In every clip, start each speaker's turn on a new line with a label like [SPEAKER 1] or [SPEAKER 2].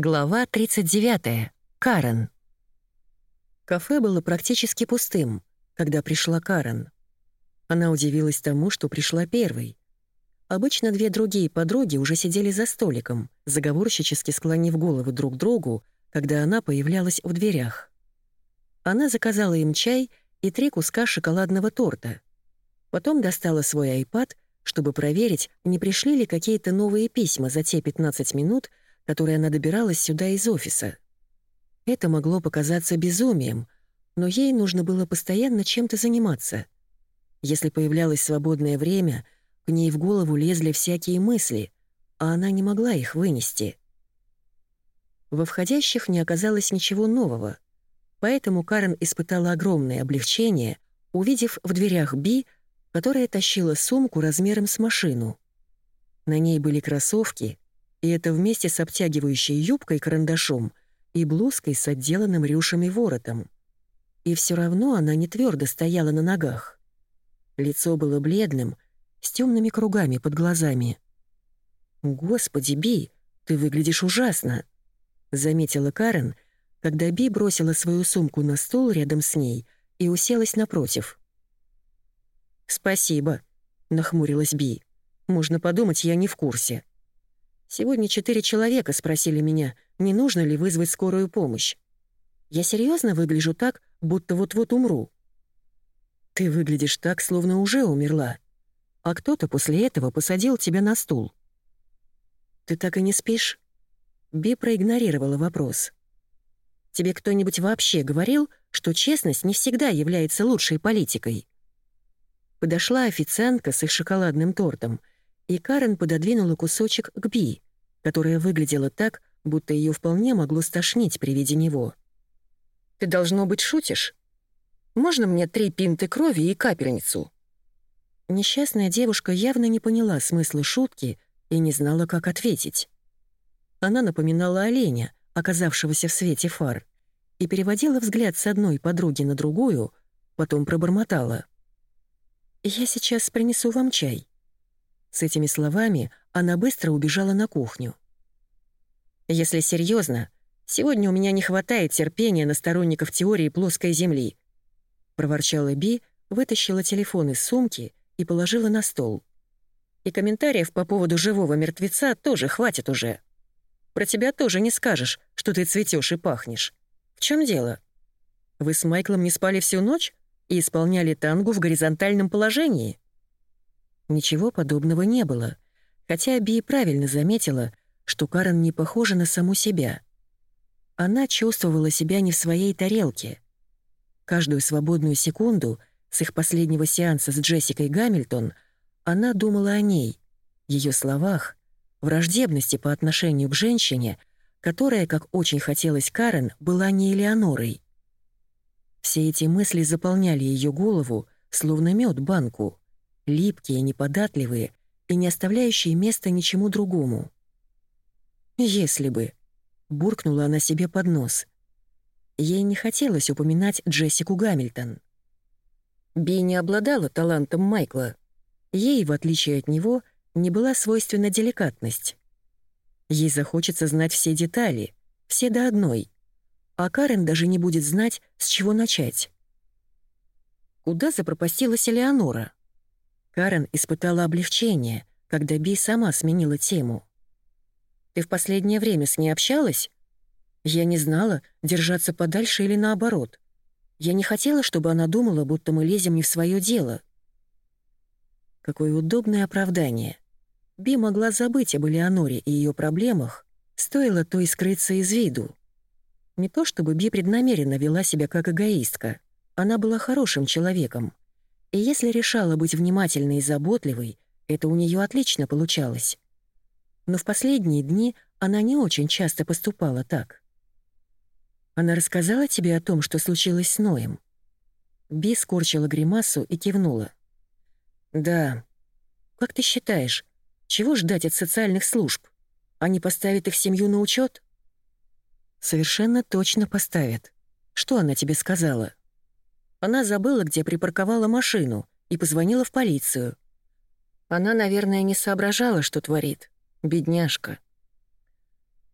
[SPEAKER 1] Глава 39. Карен. Кафе было практически пустым, когда пришла Карен. Она удивилась тому, что пришла первой. Обычно две другие подруги уже сидели за столиком, заговорщически склонив головы друг другу, когда она появлялась в дверях. Она заказала им чай и три куска шоколадного торта. Потом достала свой iPad, чтобы проверить, не пришли ли какие-то новые письма за те 15 минут, которой она добиралась сюда из офиса. Это могло показаться безумием, но ей нужно было постоянно чем-то заниматься. Если появлялось свободное время, к ней в голову лезли всякие мысли, а она не могла их вынести. Во входящих не оказалось ничего нового, поэтому Карен испытала огромное облегчение, увидев в дверях Би, которая тащила сумку размером с машину. На ней были кроссовки — и это вместе с обтягивающей юбкой-карандашом и блузкой с отделанным рюшами воротом. И все равно она не твердо стояла на ногах. Лицо было бледным, с темными кругами под глазами. «Господи, Би, ты выглядишь ужасно!» — заметила Карен, когда Би бросила свою сумку на стол рядом с ней и уселась напротив. «Спасибо», — нахмурилась Би. «Можно подумать, я не в курсе». Сегодня четыре человека спросили меня, не нужно ли вызвать скорую помощь. Я серьезно выгляжу так, будто вот-вот умру. Ты выглядишь так, словно уже умерла. А кто-то после этого посадил тебя на стул. Ты так и не спишь? Би проигнорировала вопрос. Тебе кто-нибудь вообще говорил, что честность не всегда является лучшей политикой? Подошла официантка с их шоколадным тортом — и Карен пододвинула кусочек к Би, которая выглядела так, будто ее вполне могло стошнить при виде него. «Ты, должно быть, шутишь? Можно мне три пинты крови и капельницу?» Несчастная девушка явно не поняла смысла шутки и не знала, как ответить. Она напоминала оленя, оказавшегося в свете фар, и переводила взгляд с одной подруги на другую, потом пробормотала. «Я сейчас принесу вам чай». С этими словами она быстро убежала на кухню. «Если серьезно, сегодня у меня не хватает терпения на сторонников теории плоской Земли», проворчала Би, вытащила телефон из сумки и положила на стол. «И комментариев по поводу живого мертвеца тоже хватит уже. Про тебя тоже не скажешь, что ты цветешь и пахнешь. В чем дело? Вы с Майклом не спали всю ночь и исполняли тангу в горизонтальном положении?» Ничего подобного не было, хотя Би правильно заметила, что Карен не похожа на саму себя. Она чувствовала себя не в своей тарелке. Каждую свободную секунду с их последнего сеанса с Джессикой Гамильтон она думала о ней, ее словах, враждебности по отношению к женщине, которая, как очень хотелось Карен, была не Элеонорой. Все эти мысли заполняли ее голову, словно мед банку липкие, неподатливые и не оставляющие места ничему другому. «Если бы», — буркнула она себе под нос. Ей не хотелось упоминать Джессику Гамильтон. Би не обладала талантом Майкла. Ей, в отличие от него, не была свойственна деликатность. Ей захочется знать все детали, все до одной, а Карен даже не будет знать, с чего начать. Куда запропастилась Элеонора? Карен испытала облегчение, когда Би сама сменила тему. «Ты в последнее время с ней общалась?» Я не знала, держаться подальше или наоборот. Я не хотела, чтобы она думала, будто мы лезем не в свое дело. Какое удобное оправдание. Би могла забыть об Элеоноре и ее проблемах, стоило то и скрыться из виду. Не то чтобы Би преднамеренно вела себя как эгоистка. Она была хорошим человеком. И если решала быть внимательной и заботливой, это у нее отлично получалось. Но в последние дни она не очень часто поступала так. Она рассказала тебе о том, что случилось с Ноем? Би скорчила гримасу и кивнула. «Да. Как ты считаешь, чего ждать от социальных служб? Они поставят их семью на учет? «Совершенно точно поставят. Что она тебе сказала?» Она забыла, где припарковала машину, и позвонила в полицию. Она, наверное, не соображала, что творит. Бедняжка.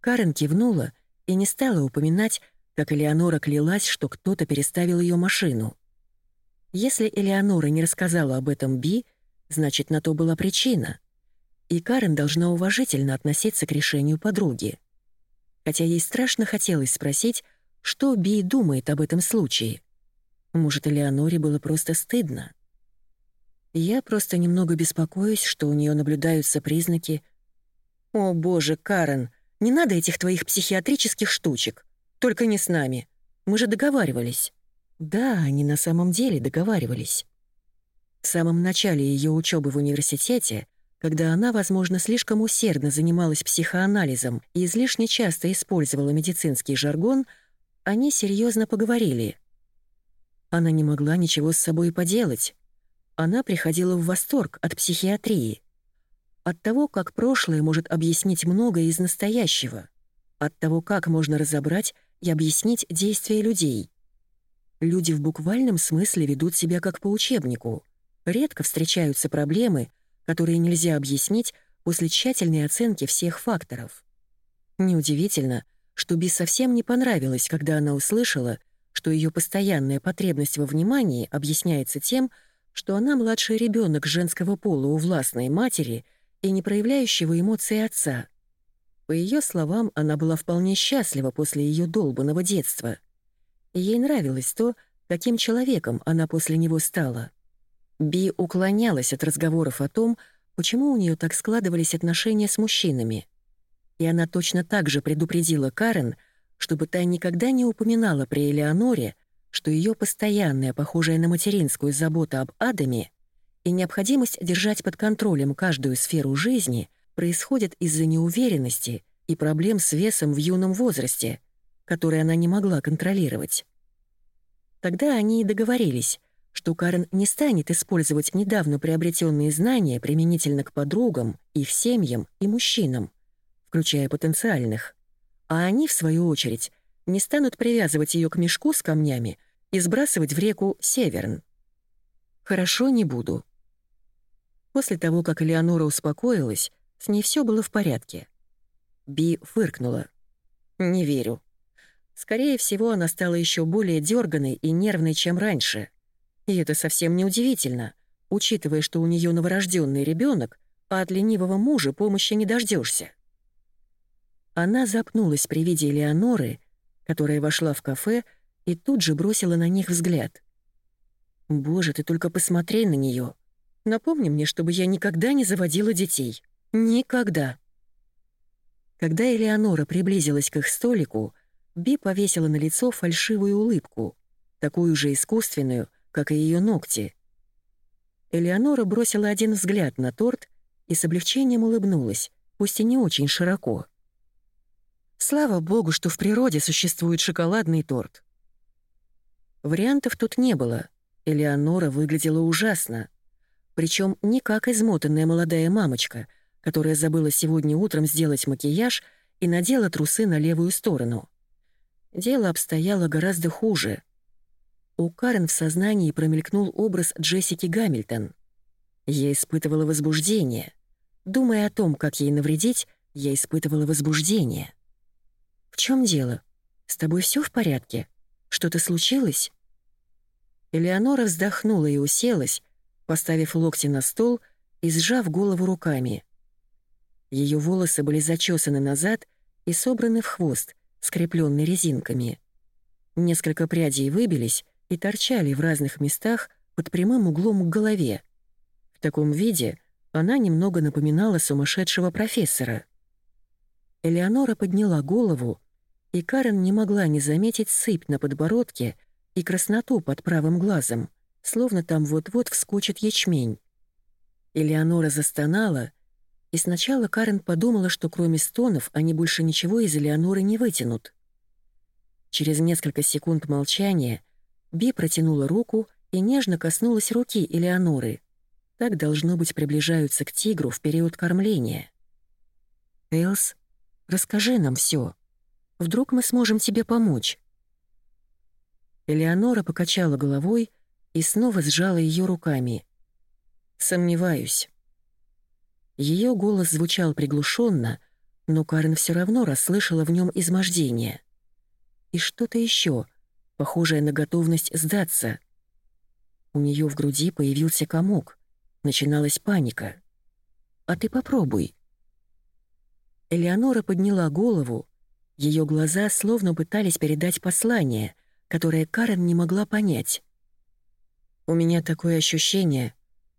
[SPEAKER 1] Карен кивнула и не стала упоминать, как Элеонора клялась, что кто-то переставил ее машину. Если Элеонора не рассказала об этом Би, значит, на то была причина. И Карен должна уважительно относиться к решению подруги. Хотя ей страшно хотелось спросить, что Би думает об этом случае. Может, Элеоноре было просто стыдно. Я просто немного беспокоюсь, что у нее наблюдаются признаки... «О, боже, Карен, не надо этих твоих психиатрических штучек. Только не с нами. Мы же договаривались». Да, они на самом деле договаривались. В самом начале ее учебы в университете, когда она, возможно, слишком усердно занималась психоанализом и излишне часто использовала медицинский жаргон, они серьезно поговорили. Она не могла ничего с собой поделать. Она приходила в восторг от психиатрии. От того, как прошлое может объяснить многое из настоящего. От того, как можно разобрать и объяснить действия людей. Люди в буквальном смысле ведут себя как по учебнику. Редко встречаются проблемы, которые нельзя объяснить после тщательной оценки всех факторов. Неудивительно, что Би совсем не понравилось, когда она услышала, что ее постоянная потребность во внимании объясняется тем, что она младший ребенок женского пола у властной матери и не проявляющего эмоций отца. По ее словам, она была вполне счастлива после ее долбанного детства — ей нравилось то, каким человеком она после него стала. Би уклонялась от разговоров о том, почему у нее так складывались отношения с мужчинами. И она точно так же предупредила Карен, чтобы та никогда не упоминала при Элеоноре, что ее постоянная, похожая на материнскую забота об Адаме и необходимость держать под контролем каждую сферу жизни происходит из-за неуверенности и проблем с весом в юном возрасте — который она не могла контролировать. Тогда они и договорились, что Карен не станет использовать недавно приобретенные знания применительно к подругам, их семьям и мужчинам, включая потенциальных, а они, в свою очередь, не станут привязывать ее к мешку с камнями и сбрасывать в реку Северн. «Хорошо, не буду». После того, как Элеонора успокоилась, с ней все было в порядке. Би фыркнула. «Не верю. Скорее всего, она стала еще более дерганой и нервной, чем раньше. И это совсем не удивительно, учитывая, что у нее новорожденный ребенок, а от ленивого мужа помощи не дождешься. Она запнулась при виде Леоноры, которая вошла в кафе и тут же бросила на них взгляд. «Боже, ты только посмотри на нее. Напомни мне, чтобы я никогда не заводила детей. Никогда». Когда Элеонора приблизилась к их столику, Би повесила на лицо фальшивую улыбку, такую же искусственную, как и ее ногти. Элеонора бросила один взгляд на торт и с облегчением улыбнулась, пусть и не очень широко. Слава богу, что в природе существует шоколадный торт. Вариантов тут не было. Элеонора выглядела ужасно. Причем не как измотанная молодая мамочка, которая забыла сегодня утром сделать макияж и надела трусы на левую сторону. Дело обстояло гораздо хуже. У Карен в сознании промелькнул образ Джессики Гамильтон. Я испытывала возбуждение. Думая о том, как ей навредить, я испытывала возбуждение. «В чем дело? С тобой все в порядке? Что-то случилось?» Элеонора вздохнула и уселась, поставив локти на стол и сжав голову руками. Ее волосы были зачесаны назад и собраны в хвост, скрепленный резинками. Несколько прядей выбились и торчали в разных местах под прямым углом к голове. В таком виде она немного напоминала сумасшедшего профессора. Элеонора подняла голову, и Карен не могла не заметить сыпь на подбородке и красноту под правым глазом, словно там вот-вот вскочит ячмень. Элеонора застонала, и сначала Карен подумала, что кроме стонов они больше ничего из Элеоноры не вытянут. Через несколько секунд молчания Би протянула руку и нежно коснулась руки Элеоноры. Так, должно быть, приближаются к тигру в период кормления. «Элс, расскажи нам все. Вдруг мы сможем тебе помочь?» Элеонора покачала головой и снова сжала ее руками. «Сомневаюсь». Ее голос звучал приглушенно, но Карен все равно расслышала в нем измождение. И что-то еще, похожее на готовность сдаться. У нее в груди появился комок, начиналась паника. «А ты попробуй». Элеонора подняла голову, ее глаза словно пытались передать послание, которое Карен не могла понять. «У меня такое ощущение,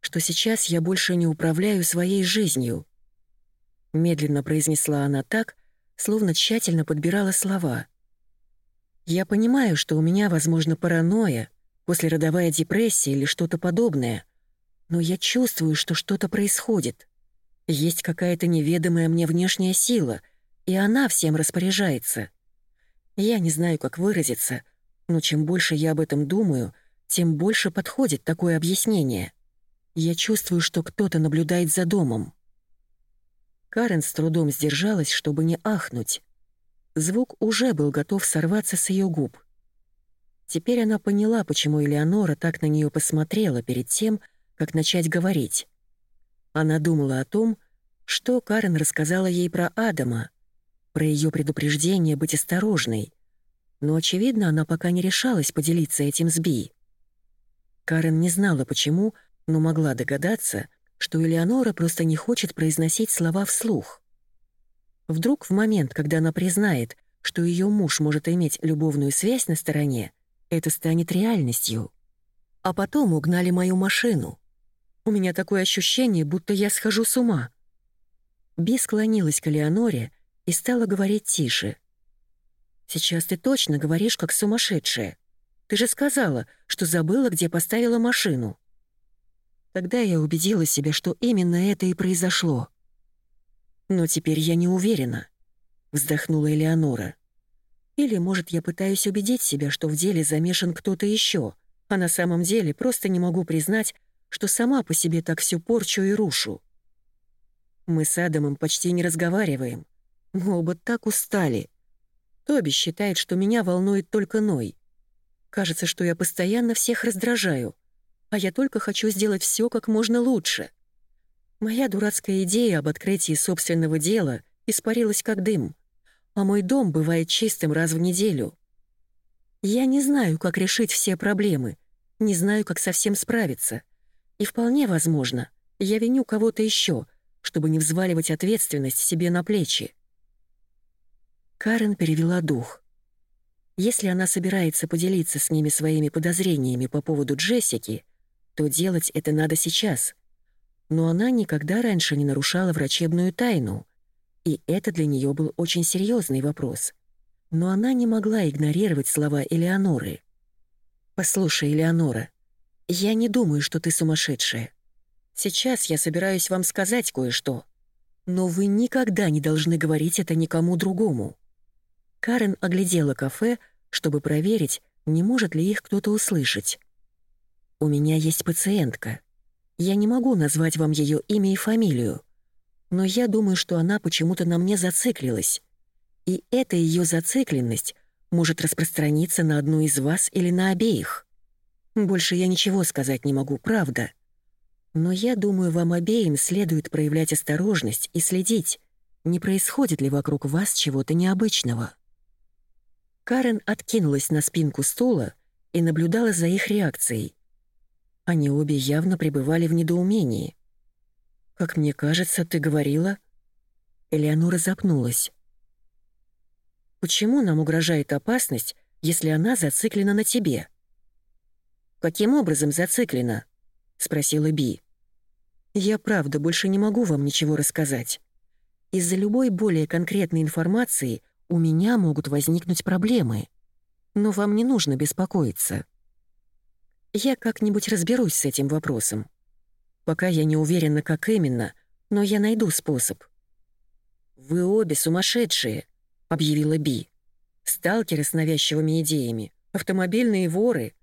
[SPEAKER 1] что сейчас я больше не управляю своей жизнью», медленно произнесла она так, словно тщательно подбирала слова. «Я понимаю, что у меня, возможно, паранойя, послеродовая депрессия или что-то подобное, но я чувствую, что что-то происходит. Есть какая-то неведомая мне внешняя сила, и она всем распоряжается. Я не знаю, как выразиться, но чем больше я об этом думаю, тем больше подходит такое объяснение. Я чувствую, что кто-то наблюдает за домом. Карен с трудом сдержалась, чтобы не ахнуть. Звук уже был готов сорваться с ее губ. Теперь она поняла, почему Элеонора так на нее посмотрела перед тем, как начать говорить. Она думала о том, что Карен рассказала ей про Адама, про ее предупреждение быть осторожной, но, очевидно, она пока не решалась поделиться этим с Би. Карен не знала, почему, но могла догадаться, что Элеонора просто не хочет произносить слова вслух. Вдруг в момент, когда она признает, что ее муж может иметь любовную связь на стороне, это станет реальностью. А потом угнали мою машину. У меня такое ощущение, будто я схожу с ума. Би склонилась к Леоноре и стала говорить тише. «Сейчас ты точно говоришь, как сумасшедшая. Ты же сказала, что забыла, где поставила машину». Тогда я убедила себя, что именно это и произошло. «Но теперь я не уверена», — вздохнула Элеонора. «Или, может, я пытаюсь убедить себя, что в деле замешан кто-то еще, а на самом деле просто не могу признать, что сама по себе так всю порчу и рушу. Мы с Адамом почти не разговариваем. Мы оба так устали. Тоби считает, что меня волнует только Ной. Кажется, что я постоянно всех раздражаю, а я только хочу сделать все как можно лучше. Моя дурацкая идея об открытии собственного дела испарилась как дым, а мой дом бывает чистым раз в неделю. Я не знаю, как решить все проблемы, не знаю, как совсем справиться — и вполне возможно, я виню кого-то еще, чтобы не взваливать ответственность себе на плечи. Карен перевела дух. Если она собирается поделиться с ними своими подозрениями по поводу Джессики, то делать это надо сейчас. Но она никогда раньше не нарушала врачебную тайну, и это для нее был очень серьезный вопрос. Но она не могла игнорировать слова Элеоноры. «Послушай, Элеонора, «Я не думаю, что ты сумасшедшая. Сейчас я собираюсь вам сказать кое-что. Но вы никогда не должны говорить это никому другому». Карен оглядела кафе, чтобы проверить, не может ли их кто-то услышать. «У меня есть пациентка. Я не могу назвать вам ее имя и фамилию, но я думаю, что она почему-то на мне зациклилась. И эта ее зацикленность может распространиться на одну из вас или на обеих. Больше я ничего сказать не могу, правда. Но я думаю, вам обеим следует проявлять осторожность и следить, не происходит ли вокруг вас чего-то необычного. Карен откинулась на спинку стула и наблюдала за их реакцией. Они обе явно пребывали в недоумении. «Как мне кажется, ты говорила...» Элеонора запнулась. «Почему нам угрожает опасность, если она зациклена на тебе?» «Каким образом зациклена?» — спросила Би. «Я правда больше не могу вам ничего рассказать. Из-за любой более конкретной информации у меня могут возникнуть проблемы. Но вам не нужно беспокоиться. Я как-нибудь разберусь с этим вопросом. Пока я не уверена, как именно, но я найду способ». «Вы обе сумасшедшие», — объявила Би. «Сталкеры с навязчивыми идеями, автомобильные воры,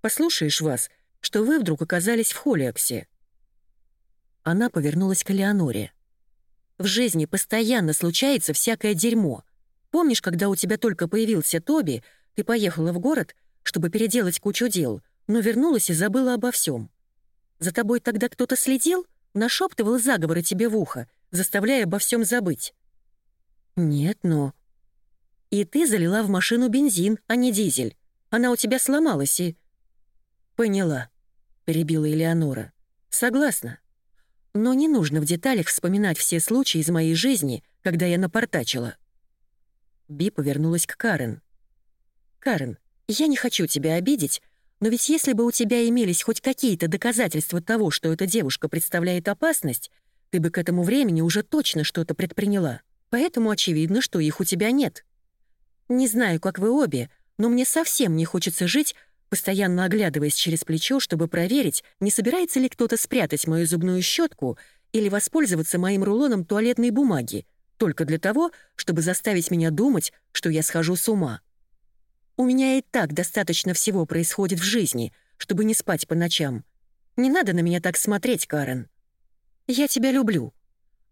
[SPEAKER 1] Послушаешь вас, что вы вдруг оказались в Холиаксе». Она повернулась к Леоноре. «В жизни постоянно случается всякое дерьмо. Помнишь, когда у тебя только появился Тоби, ты поехала в город, чтобы переделать кучу дел, но вернулась и забыла обо всем. За тобой тогда кто-то следил, нашептывал заговоры тебе в ухо, заставляя обо всем забыть. Нет, но... И ты залила в машину бензин, а не дизель. Она у тебя сломалась и... Поняла, перебила Элеонора. Согласна. Но не нужно в деталях вспоминать все случаи из моей жизни, когда я напортачила. Би повернулась к Карен. «Карен, я не хочу тебя обидеть, но ведь если бы у тебя имелись хоть какие-то доказательства того, что эта девушка представляет опасность, ты бы к этому времени уже точно что-то предприняла. Поэтому очевидно, что их у тебя нет. Не знаю, как вы обе, но мне совсем не хочется жить, постоянно оглядываясь через плечо, чтобы проверить, не собирается ли кто-то спрятать мою зубную щетку или воспользоваться моим рулоном туалетной бумаги, только для того, чтобы заставить меня думать, что я схожу с ума. У меня и так достаточно всего происходит в жизни, чтобы не спать по ночам. Не надо на меня так смотреть, Карен. Я тебя люблю.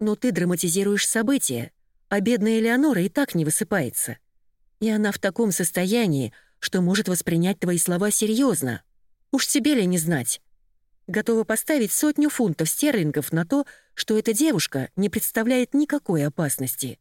[SPEAKER 1] Но ты драматизируешь события, а бедная Элеонора и так не высыпается. И она в таком состоянии, что может воспринять твои слова серьезно. Уж тебе ли не знать? Готова поставить сотню фунтов стерлингов на то, что эта девушка не представляет никакой опасности.